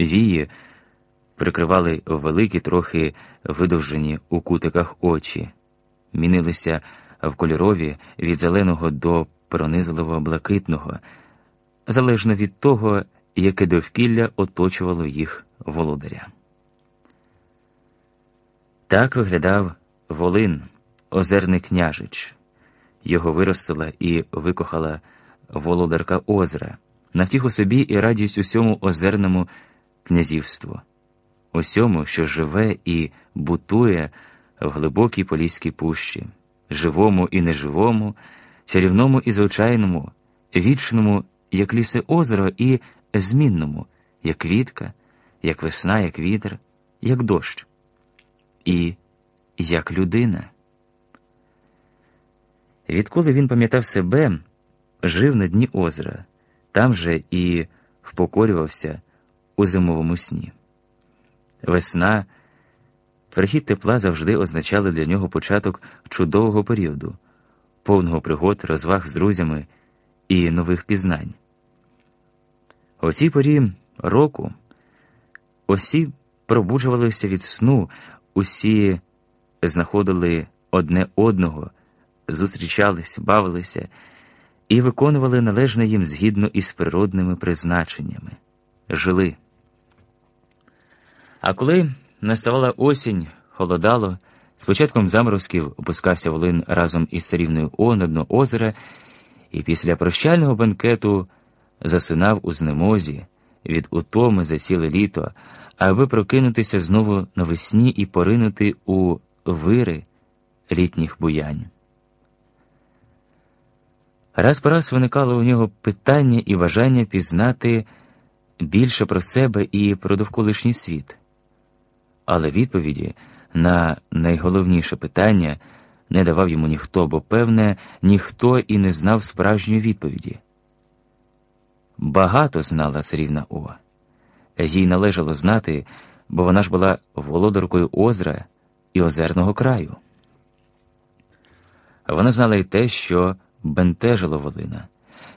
вії прикривали великі, трохи видовжені у кутиках очі, мінилися в кольорові від зеленого до пронизливо блакитного, залежно від того, яке довкілля оточувало їх володаря. Так виглядав Волин, озерний княжич. Його виростила і викохала володарка озера, на втіху собі і радість усьому озерному князівству, усьому, що живе і бутує в глибокій поліській пущі, живому і неживому, чарівному і звичайному, вічному, як лісе озеро, і змінному, як квітка, як весна, як вітер, як дощ, і як людина. Відколи він пам'ятав себе, жив на дні озера, там же і впокорювався у зимовому сні. Весна, прихід тепла завжди означали для нього початок чудового періоду, повного пригод, розваг з друзями і нових пізнань. У цій порі року усі пробуджувалися від сну, усі знаходили одне одного, зустрічались, бавилися і виконували належне їм згідно із природними призначеннями, жили. А коли наставала осінь, холодало, з початком заморозків опускався волин разом із царівною О на дно озера, і після прощального банкету засинав у знемозі від утоми за ціле літо, аби прокинутися знову навесні і поринути у вири літніх буянь. Раз по раз виникало у нього питання і бажання пізнати більше про себе і про довколишній світ, але відповіді на найголовніше питання не давав йому ніхто, бо, певне, ніхто і не знав справжньої відповіді. Багато знала царівна О. Їй належало знати, бо вона ж була володаркою озера і озерного краю. Вона знала й те, що бентежило Волина,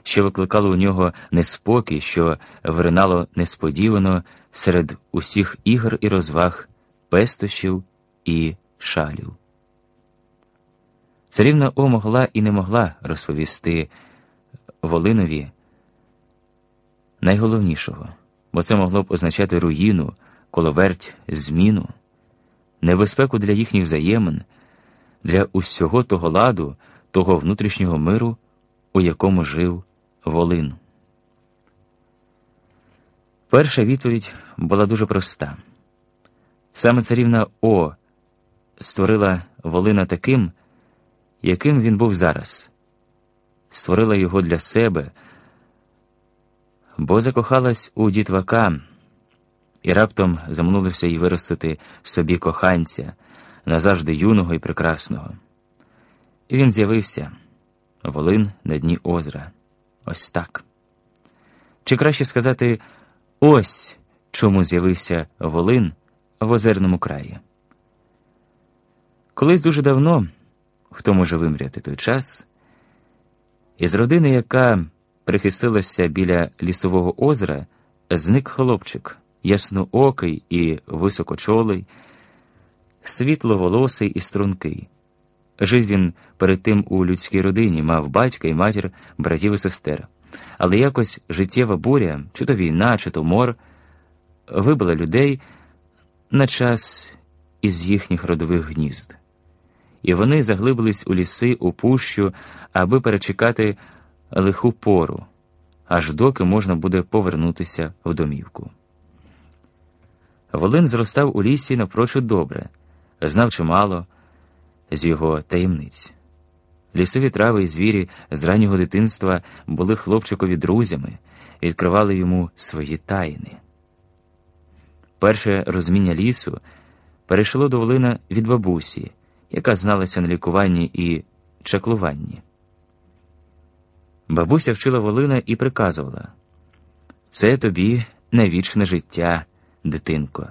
що викликало у нього неспокій, що виринало несподівано серед усіх ігор і розваг, пестощів і шалів. Царівна О могла і не могла розповісти Волинові найголовнішого, бо це могло б означати руїну, коловерть, зміну, небезпеку для їхніх взаємин, для усього того ладу, того внутрішнього миру, у якому жив Волин. Перша відповідь була дуже проста. Саме царівна О створила Волина таким, яким він був зараз, створила його для себе, бо закохалась у дітвака і раптом замнулося їй виростити в собі коханця назавжди юного і прекрасного. І він з'явився Волин на дні озера. Ось так. Чи краще сказати, ось чому з'явився Волин в озерному краї. Колись дуже давно, хто може вимряти той час, із родини, яка прихистилася біля лісового озера, зник хлопчик, ясноокий і високочолий, світловолосий і стрункий. Жив він перед тим у людській родині, мав батька і матір, братів і сестер. Але якось життєва буря, чи то війна, чи то мор, вибила людей на час із їхніх родових гнізд, і вони заглибились у ліси, у пущу, аби перечекати лиху пору, аж доки можна буде повернутися в домівку. Волин зростав у лісі напрочуд добре, знав чимало з його таємниць. Лісові трави і звірі з раннього дитинства були хлопчикові друзями, відкривали йому свої тайни. Перше розуміння лісу перейшло до Волина від бабусі, яка зналася на лікуванні і чаклуванні. Бабуся вчила Волина і приказувала це тобі навічне життя, дитинко.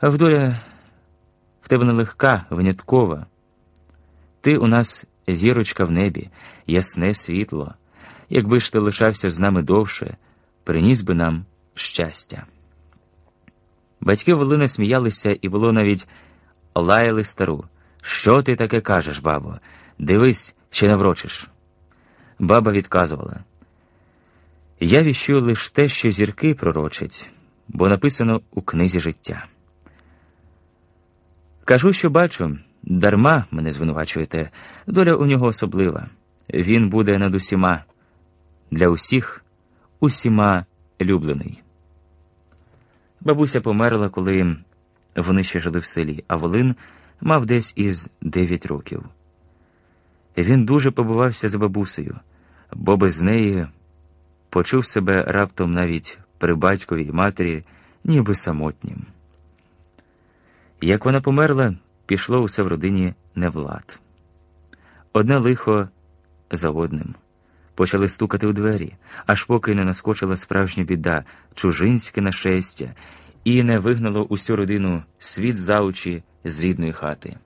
А вдоля в тебе нелегка, виняткова. Ти у нас зірочка в небі, ясне світло. Якби ж ти лишався з нами довше, приніс би нам щастя. Батьки Волини сміялися і було навіть лаяли стару. Що ти таке кажеш, бабо? Дивись, чи не врочиш. Баба відказувала. Я віщую лише те, що зірки пророчать, бо написано у книзі життя. Кажу, що бачу, дарма мене звинувачуєте, доля у нього особлива. Він буде над усіма, для усіх, усіма люблений. Бабуся померла, коли вони ще жили в селі, а Волин мав десь із дев'ять років. Він дуже побувався за бабусею, бо без неї почув себе раптом навіть при батькові й матері, ніби самотнім. Як вона померла, пішло усе в родині невлад. Одне лихо за одним. Почали стукати у двері, аж поки не наскочила справжня біда, чужинське нашестя, і не вигнало усю родину світ за очі з рідної хати.